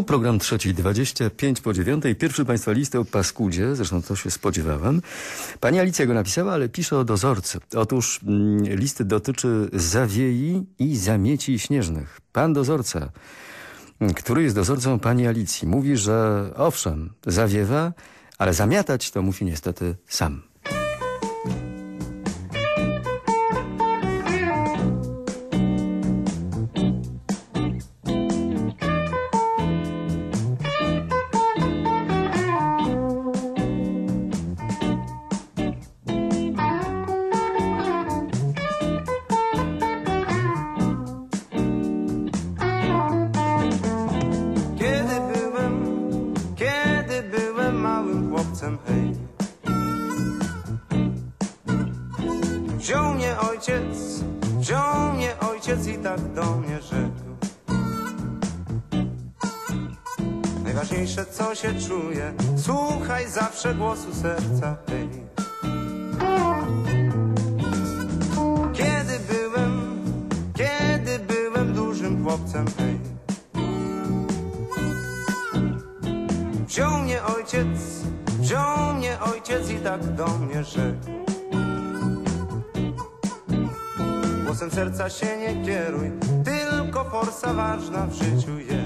Tu program trzeci, 25 po dziewiątej. Pierwszy Państwa listy o paskudzie, zresztą to się spodziewałem. Pani Alicja go napisała, ale pisze o dozorcy. Otóż mm, listy dotyczy zawiei i zamieci śnieżnych. Pan dozorca, który jest dozorcą pani Alicji, mówi, że owszem, zawiewa, ale zamiatać to musi niestety sam. Tak do mnie rzekł. Najważniejsze co się czuje, słuchaj zawsze głosu serca, serca się nie kieruj, tylko forsa ważna w życiu jest.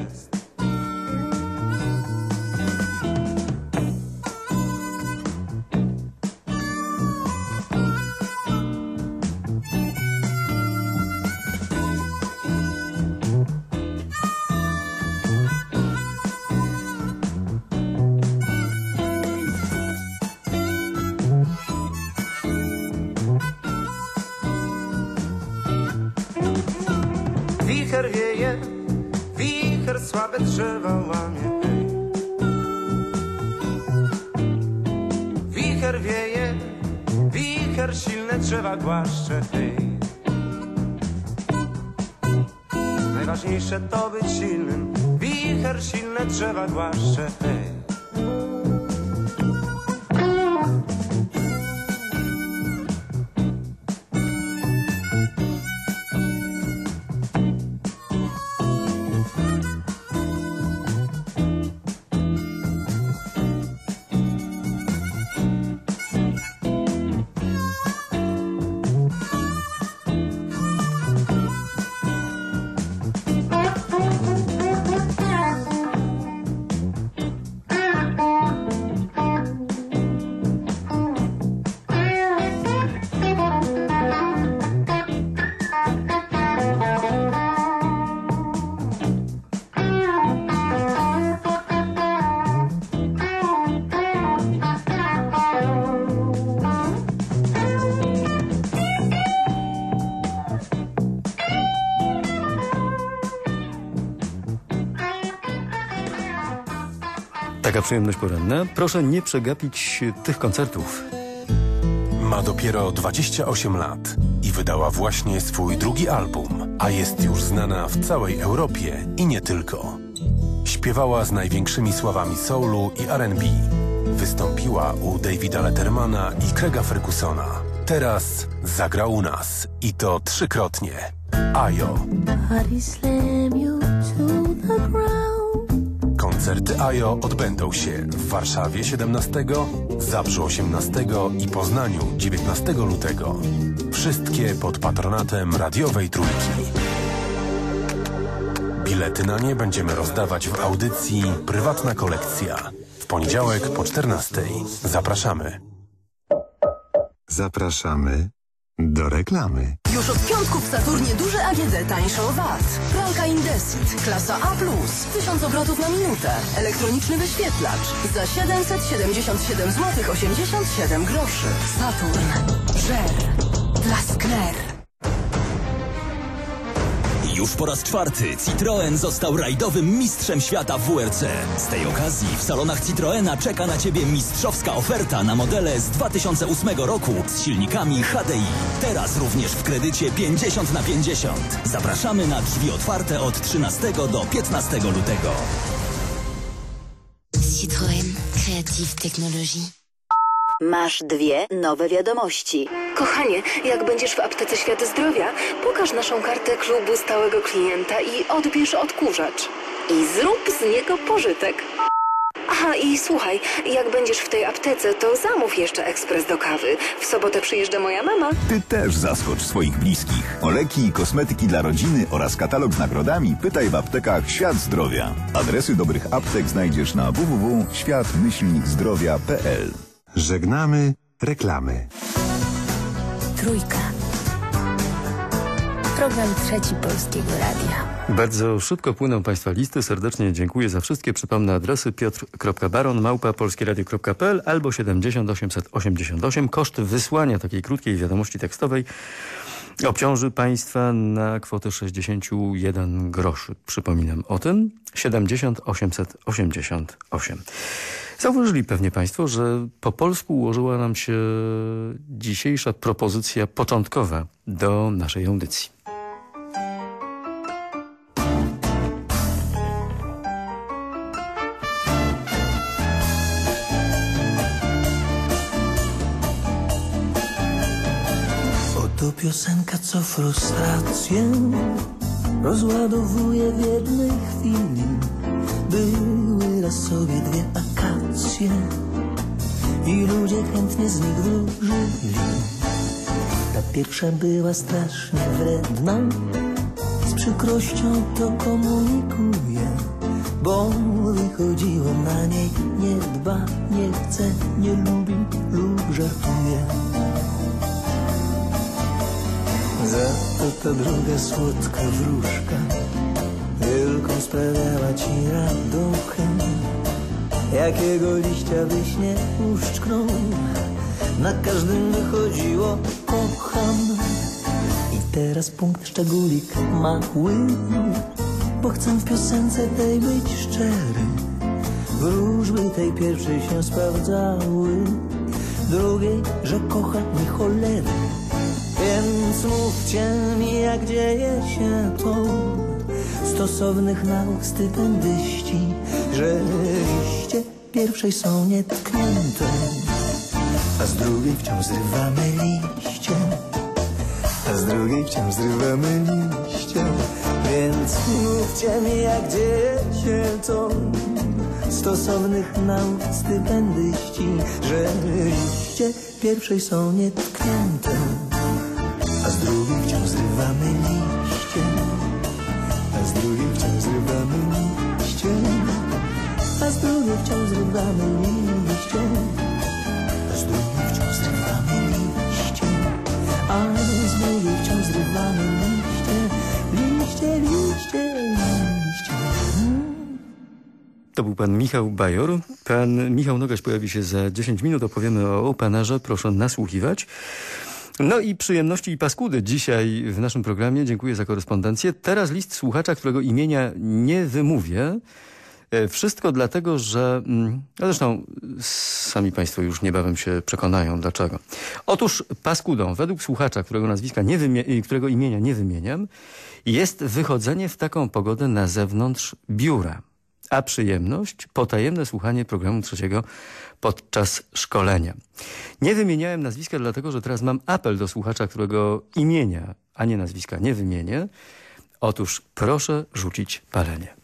Wieje, wicher słabe drzewa łamie. Wicher wieje, wicher silne drzewa głaszcze. Najważniejsze to być silnym, wicher silne drzewa głaszcze, Taka przyjemność poranna. Proszę nie przegapić tych koncertów. Ma dopiero 28 lat i wydała właśnie swój drugi album, a jest już znana w całej Europie i nie tylko. Śpiewała z największymi sławami soulu i R&B. Wystąpiła u Davida Lettermana i Craiga Fergusona. Teraz zagra u nas i to trzykrotnie. Ajo. Koncerty AJO odbędą się w Warszawie 17, Zabrzu 18 i Poznaniu 19 lutego. Wszystkie pod patronatem radiowej trójki. Bilety na nie będziemy rozdawać w audycji Prywatna Kolekcja. W poniedziałek po 14. Zapraszamy. Zapraszamy do reklamy. Już od piątku w Saturnie duże AGD tańsze o VAT. Pralka Indesit, klasa A+, 1000 obrotów na minutę. Elektroniczny wyświetlacz za 777 zł 87 groszy. Saturn. Żer. Dla skner. Już po raz czwarty Citroen został rajdowym mistrzem świata w WRC. Z tej okazji w salonach Citroena czeka na Ciebie mistrzowska oferta na modele z 2008 roku z silnikami HDI. Teraz również w kredycie 50 na 50. Zapraszamy na drzwi otwarte od 13 do 15 lutego. Citroën, créative technologie. Masz dwie nowe wiadomości. Kochanie, jak będziesz w aptece Świat Zdrowia, pokaż naszą kartę klubu stałego klienta i odbierz odkurzacz. i zrób z niego pożytek. Aha, i słuchaj, jak będziesz w tej aptece, to zamów jeszcze ekspres do kawy. W sobotę przyjeżdża moja mama. Ty też zaskocz swoich bliskich. O leki i kosmetyki dla rodziny oraz katalog z nagrodami pytaj w aptekach Świat Zdrowia. Adresy dobrych aptek znajdziesz na www.świat-zdrowia.pl Żegnamy reklamy. Trójka. Program trzeci Polskiego Radia. Bardzo szybko płyną Państwa listy. Serdecznie dziękuję za wszystkie. Przypomnę adresy piotr.baron małpa polskieradio.pl albo 70888. Koszt wysłania takiej krótkiej wiadomości tekstowej obciąży Państwa na kwotę 61 groszy. Przypominam o tym. 70 888. Zauważyli pewnie Państwo, że po polsku ułożyła nam się dzisiejsza propozycja początkowa do naszej audycji. To piosenka, co frustrację rozładowuje w jednej chwili. Raz sobie dwie akacje i ludzie chętnie z nich wróżyli. Ta pierwsza była strasznie wredna, z przykrością to komunikuję, bo wychodziło na niej nie dba, nie chce, nie lubi lub żartuje. Za to ta druga słodka wróżka Wielką sprawiała ci radochę Jakiego liścia byś nie uszczknął? Na każdym wychodziło kocham. I teraz punkt szczególik mały. Bo chcę w piosence tej być szczery. Wróżby tej pierwszej się sprawdzały. Drugiej, że kocha mi cholery więc mówcie mi, jak dzieje się to Stosownych nauk stypendyści Że liście pierwszej są nietknięte A z drugiej wciąż zrywamy liście. A z drugiej wciąż zrywamy liście Więc mówcie mi, jak dzieje się to. Stosownych nauk stypendyści Że liście pierwszej są nietknięte a z drugiej wciąż zrywamy liście, liście, a z drugiej wciąż zrywamy liście, a z drugiej wciąż zrywamy liście, a z drugiej wciąż zrywamy liście, liście, liście, liście. To był pan Michał Bajor. Pan Michał Nogaś pojawi się za 10 minut. Opowiemy o openerze. Proszę nasłuchiwać. No i przyjemności i paskudy dzisiaj w naszym programie. Dziękuję za korespondencję. Teraz list słuchacza, którego imienia nie wymówię. E, wszystko dlatego, że... Mm, no zresztą sami Państwo już niebawem się przekonają dlaczego. Otóż paskudą, według słuchacza, którego nazwiska nie którego imienia nie wymieniam, jest wychodzenie w taką pogodę na zewnątrz biura. A przyjemność potajemne słuchanie programu trzeciego podczas szkolenia. Nie wymieniałem nazwiska dlatego, że teraz mam apel do słuchacza, którego imienia, a nie nazwiska nie wymienię. Otóż proszę rzucić palenie.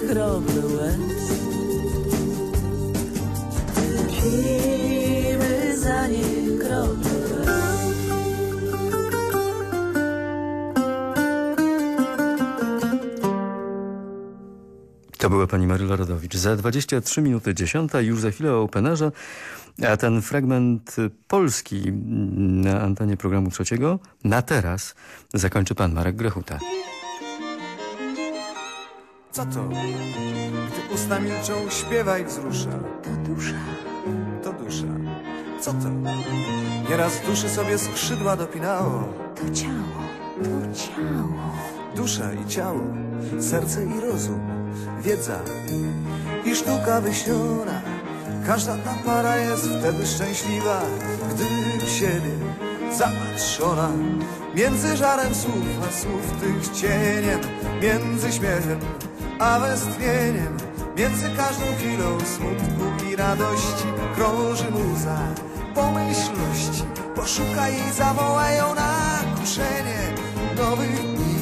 Krople łez Wypijmy za krople łez To była pani Maryla Rodowicz. Za 23 minuty 10, już za chwilę o Openerze, a ten fragment polski na antenie programu trzeciego na teraz zakończy pan Marek Grechuta. Co to? Gdy usta milczą, śpiewa i wzrusza. To dusza. To dusza. Co to? Nieraz duszy sobie skrzydła dopinało. To ciało. To ciało. Dusza i ciało, serce i rozum, wiedza i sztuka wyśniona. Każda ta para jest wtedy szczęśliwa, gdy w siebie zapatrzona. Między żarem słów a słów tych cieniem, między śmiechem a westchnieniem, między każdą chwilą smutku i radości krąży muza pomyślności. Poszukaj jej, zawołaj ją na kuszenie nowych dni,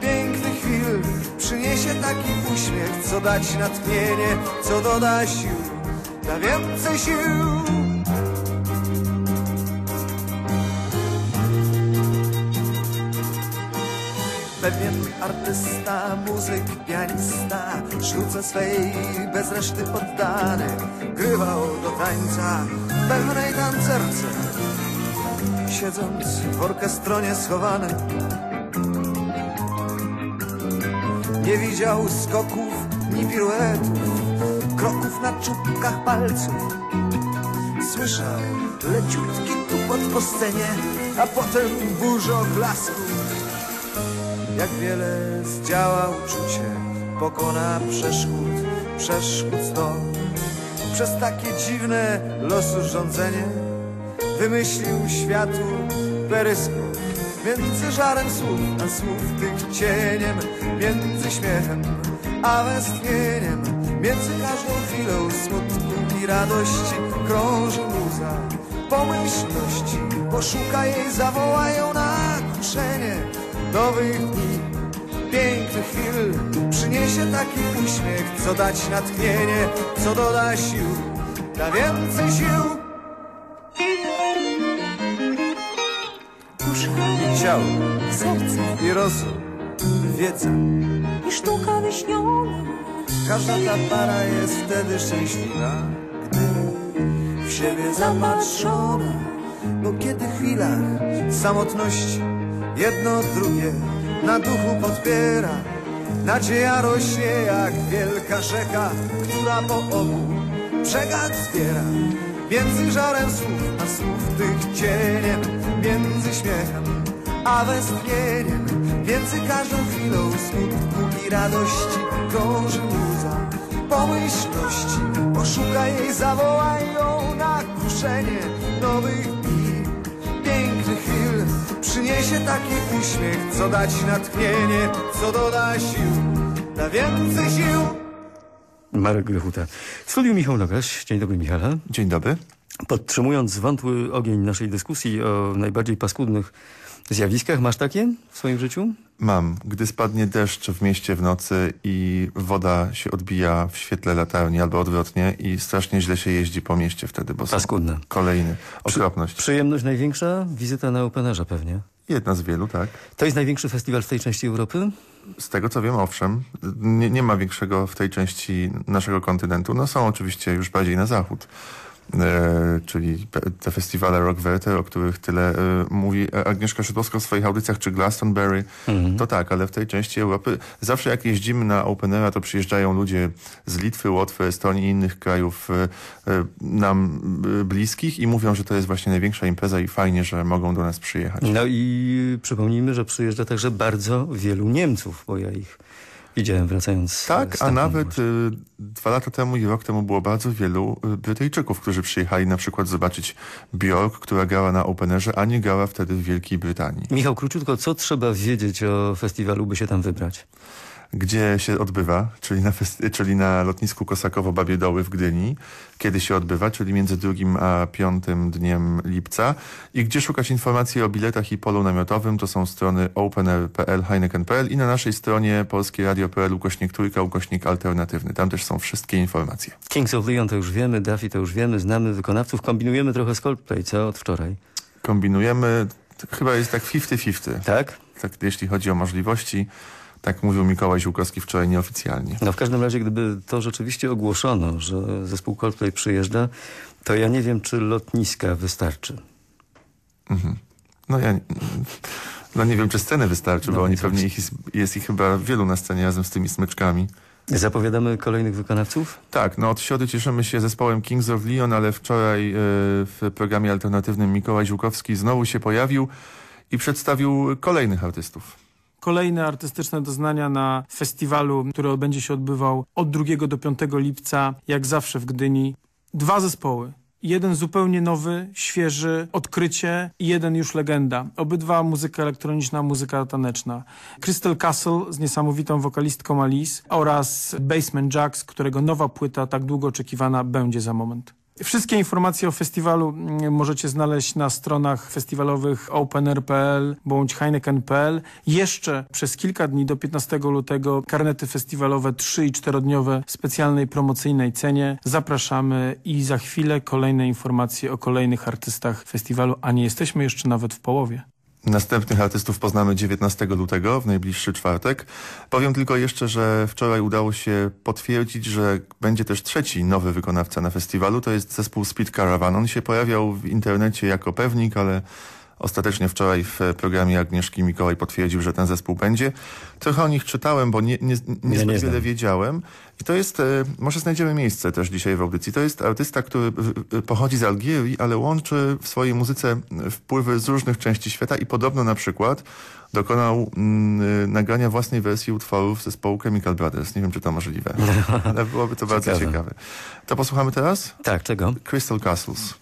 pięknych chwil. Przyniesie taki uśmiech, co dać natchnienie, co doda sił, da więcej sił. Pewien artysta, muzyk, pianista Sztuce swej bez reszty poddany Grywał do tańca w pełnej tancerce Siedząc w orkestronie schowany Nie widział skoków ni piruetów Kroków na czubkach palców. Słyszał leciutki tupot po scenie A potem burzę oklasków jak wiele zdziała uczucie, pokona przeszkód, przeszkód sto. Przez takie dziwne losu rządzenie wymyślił światu peryskop. Między żarem słów a słów tych cieniem, między śmiechem a westchnieniem, między każdą chwilą smutku i radości krąży muza pomyślności. Poszukaj jej, zawołaj ją na kuszenie nowych dni, pięknych chwil Przyniesie taki uśmiech, co dać natchnienie, co doda sił Da więcej sił Dusza. I ciało, Serce. i rozum, wiedza I sztuka wyśniona. Każda ta para jest wtedy szczęśliwa Gdy w siebie zapatrzona Bo kiedy chwilach samotności Jedno drugie na duchu podpiera Nadzieja rośnie jak wielka rzeka Która po obu brzegach zbiera. Między żarem słów a słów tych cieniem Między śmiechem a westchnieniem Między każdą chwilą smutku i radości Krąży muza pomyślności. Poszukaj jej, zawołaj ją na kuszenie Nowych Przyniesie taki uśmiech, co dać natchnienie Co doda sił, da więcej sił Marek Grechuta. W studiu Michał Nogaś. Dzień dobry, Michale. Dzień dobry. Podtrzymując wątły ogień naszej dyskusji o najbardziej paskudnych zjawiskach, masz takie w swoim życiu? Mam. Gdy spadnie deszcz w mieście w nocy i woda się odbija w świetle latarni albo odwrotnie i strasznie źle się jeździ po mieście wtedy, bo Paskudne. są kolejny. Okropność. Przyjemność największa? Wizyta na Openerze pewnie. Jedna z wielu, tak. To jest największy festiwal w tej części Europy? Z tego co wiem, owszem. Nie, nie ma większego w tej części naszego kontynentu. No są oczywiście już bardziej na zachód. E, czyli te festiwale Rock Werther, o których tyle e, mówi Agnieszka Szydłowska w swoich audycjach, czy Glastonbury, to tak, ale w tej części Europy zawsze jak jeździmy na Openera, to przyjeżdżają ludzie z Litwy, Łotwy, Estonii i innych krajów e, nam bliskich i mówią, że to jest właśnie największa impreza i fajnie, że mogą do nas przyjechać. No i przypomnijmy, że przyjeżdża także bardzo wielu Niemców, bo ja ich widziałem wracając Tak, a nawet y, dwa lata temu i rok temu było bardzo wielu y, Brytyjczyków, którzy przyjechali na przykład zobaczyć Björk, która grała na Openerze, a nie grała wtedy w Wielkiej Brytanii. Michał, króciutko, co trzeba wiedzieć o festiwalu, by się tam wybrać? Gdzie się odbywa, czyli na, czyli na lotnisku Kosakowo-Babie Doły w Gdyni, kiedy się odbywa, czyli między 2 a 5 dniem lipca. I gdzie szukać informacji o biletach i polu namiotowym, to są strony opener.pl, heineken.pl i na naszej stronie polskieradio.pl ukośnik trójka, ukośnik alternatywny. Tam też są wszystkie informacje. Kings of Leon to już wiemy, Duffy to już wiemy, znamy wykonawców, kombinujemy trochę z Coldplay, co od wczoraj? Kombinujemy, chyba jest tak 50-50. Tak? Tak, jeśli chodzi o możliwości. Tak mówił Mikołaj Ziłkowski wczoraj nieoficjalnie. No w każdym razie, gdyby to rzeczywiście ogłoszono, że zespół Coldplay przyjeżdża, to ja nie wiem, czy lotniska wystarczy. Mhm. No ja no nie wiem, czy sceny wystarczy, No bo oni pewnie ich, jest- jest ich chyba wielu na scenie razem z tymi smyczkami. Zapowiadamy kolejnych wykonawców? Tak, no od środy cieszymy się zespołem Kings of Leon, ale wczoraj e, w programie alternatywnym Mikołaj Ziłkowski znowu się pojawił i przedstawił kolejnych artystów. Kolejne artystyczne doznania na festiwalu, który będzie się odbywał od 2 do 5 lipca, jak zawsze w Gdyni. Dwa zespoły. Jeden zupełnie nowy, świeży, odkrycie i jeden już legenda. Obydwa muzyka elektroniczna, muzyka taneczna. Crystal Castle z niesamowitą wokalistką Alice oraz Basement Jacks, którego nowa płyta, tak długo oczekiwana, będzie za moment. Wszystkie informacje o festiwalu mm, możecie znaleźć na stronach festiwalowych opener.pl bądź heineken.pl. Jeszcze przez kilka dni do 15 lutego karnety festiwalowe 3 i 4-dniowe w specjalnej promocyjnej cenie. Zapraszamy i za chwilę kolejne informacje o kolejnych artystach festiwalu, a nie jesteśmy jeszcze nawet w połowie. Następnych artystów poznamy 19 lutego, w najbliższy czwartek. Powiem tylko jeszcze, że wczoraj udało się potwierdzić, że będzie też trzeci nowy wykonawca na festiwalu. To jest zespół Speed Caravan. On się pojawiał w internecie jako pewnik, ale ostatecznie wczoraj w programie Agnieszki Mikołaj potwierdził, że ten zespół będzie. Trochę o nich czytałem, bo nie, nie, nie, nie wiele wiedziałem. I to jest, e, może znajdziemy miejsce też dzisiaj w audycji. To jest artysta, który pochodzi z Algierii, ale łączy w swojej muzyce wpływy z różnych części świata i podobno na przykład dokonał mm, nagrania własnej wersji utworów zespołu Chemical Brothers. Nie wiem, czy to możliwe, ale byłoby to bardzo Ciekawe. ciekawe. To posłuchamy teraz? Tak, czego? Crystal Castles.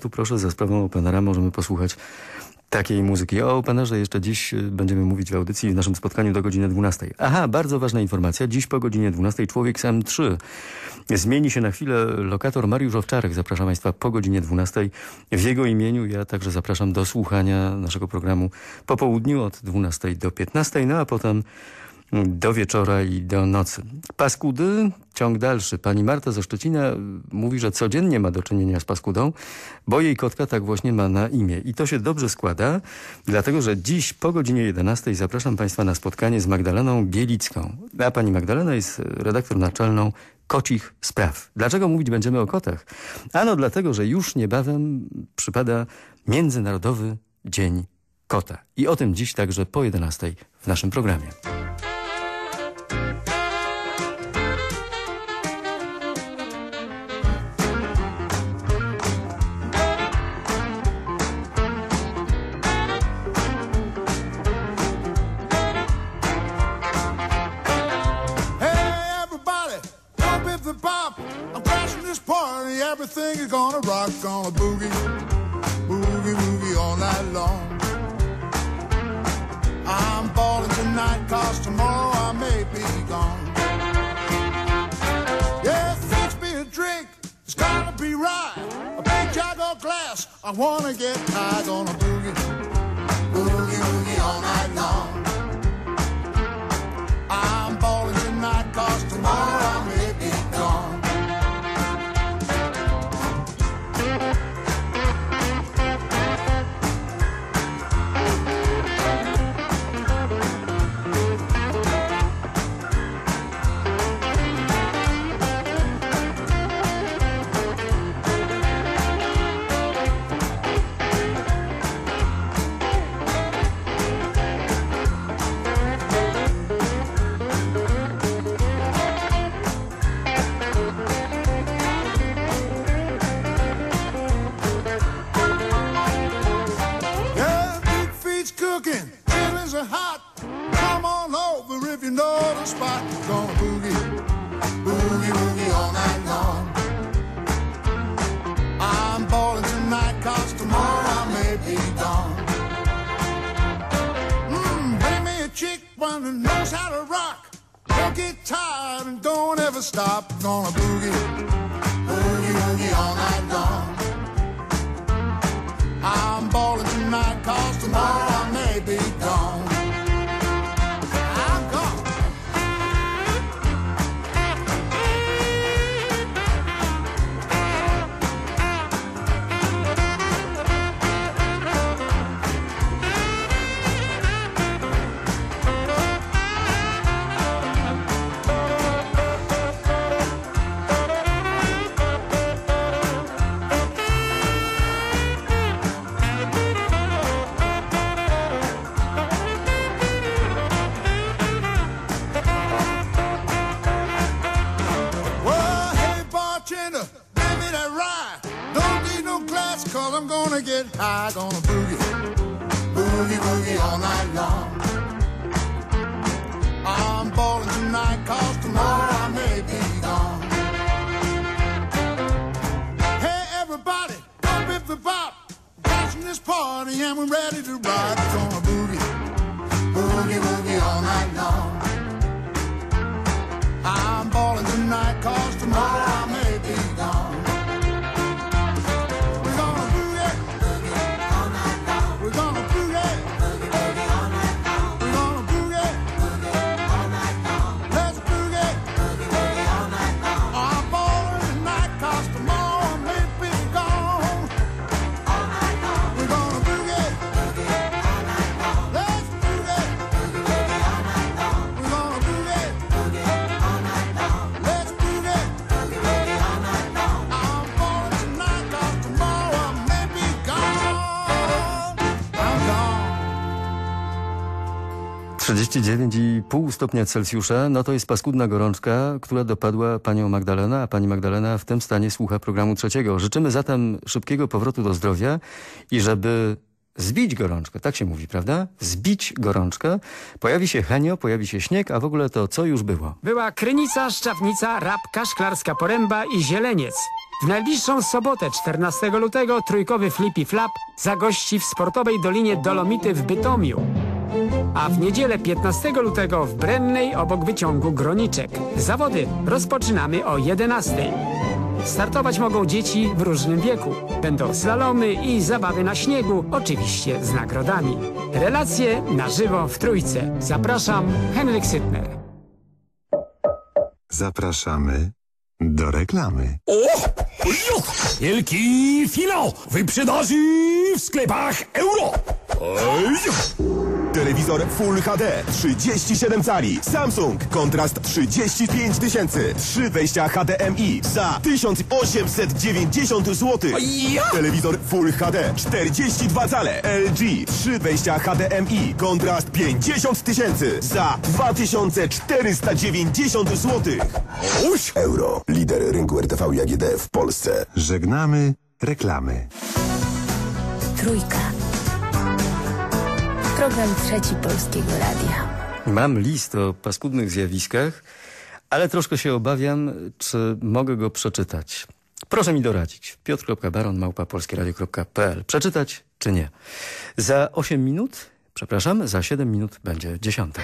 Zapuszczam, a tu proszę za sprawą Openera możemy posłuchać takiej muzyki. O Openerze jeszcze dziś y, będziemy mówić w audycji w naszym spotkaniu do godziny 12. Aha, bardzo ważna informacja. Dziś po godzinie 12 Człowiek Sam 3 zmieni się na chwilę lokator Mariusz Owczarek. Zapraszam Państwa po godzinie 12 w jego imieniu. Ja także zapraszam do słuchania naszego programu po południu od 12 do 15, no a potem do wieczora i do nocy. Paskudy, ciąg dalszy. Pani Marta ze Szczecina mówi, że codziennie ma do czynienia z paskudą, bo jej kotka tak właśnie ma na imię. I to się dobrze składa, dlatego że dziś po godzinie 11 zapraszam Państwa na spotkanie z Magdaleną Bielicką. A pani Magdalena jest redaktor naczelną kocich spraw. Dlaczego mówić będziemy o kotach? Ano dlatego, że już niebawem przypada Międzynarodowy Dzień Kota. I o tym dziś także po 11 w naszym programie. All long. I'm balling tonight, cause tomorrow I may be gone. Yeah, fix me a drink, it's gotta be right. A big jug of glass, I wanna get high, gonna boogie, boogie, boogie all night long. I'm balling tonight, cause tomorrow I may top, gonna boogie. Get. Gonna boogie, boogie, boogie all night long. I'm balling tonight, cause tomorrow I may be gone. Hey, everybody, don't bip the bop. Catching this party and we're ready to ride. Gonna boogie, boogie, boogie all night long. I'm tonight cause tomorrow I may 39,5 stopnia Celsjusza, no to jest paskudna gorączka, która dopadła panią Magdalena, a pani Magdalena w tym stanie słucha programu trzeciego. Życzymy zatem szybkiego powrotu do zdrowia i żeby zbić gorączkę, tak się mówi, prawda? Zbić gorączkę, pojawi się henio, pojawi się śnieg, a w ogóle to co już było? Była krynica, szczawnica, rabka, szklarska poręba i zieleniec. W najbliższą sobotę, 14 lutego, trójkowy Flippy Flap zagości w sportowej Dolinie Dolomity w Bytomiu. A w niedzielę 15 lutego w Brennej obok wyciągu Groniczek. Zawody rozpoczynamy o 11. Startować mogą dzieci w różnym wieku. Będą slalomy i zabawy na śniegu, oczywiście z nagrodami. Relacje na żywo w Trójce. Zapraszam, Henryk Sytner. Zapraszamy do reklamy. Wielki finał wyprzedaży w sklepach euro. Oj! Telewizor Full HD 37 cali. Samsung Kontrast 35 tysięcy. Trzy wejścia HDMI za 1890 zł! Telewizor Full HD 42 cale. LG Trzy wejścia HDMI Kontrast 50 tysięcy za 2490 zł Uś! Euro. Lider rynku RTV i AGD w Polsce. Żegnamy reklamy. Trójka. Program trzeci Polskiego Radia. Mam list o paskudnych zjawiskach, ale troszkę się obawiam, czy mogę go przeczytać. Proszę mi doradzić. Piotr.baron małpa polskieradio.pl Przeczytać czy nie? Za 8 minut, przepraszam, za 7 minut będzie dziesiąta.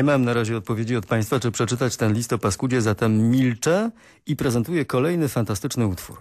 Nie mam na razie odpowiedzi od Państwa, czy przeczytać ten list o paskudzie, zatem milczę i prezentuję kolejny fantastyczny utwór.